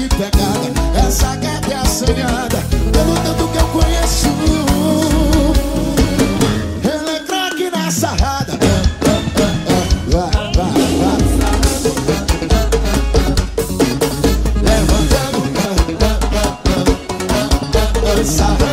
que pegada, essa gata é assanhada Pelo tanto que eu conheço. Ela é craque na sarrada Vá, vá, vá Levantando. Sarrada